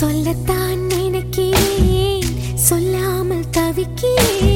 சொல்லத்தான் நினைக்கிறேன். சொல்லாமல் தவிக்கிறேன்.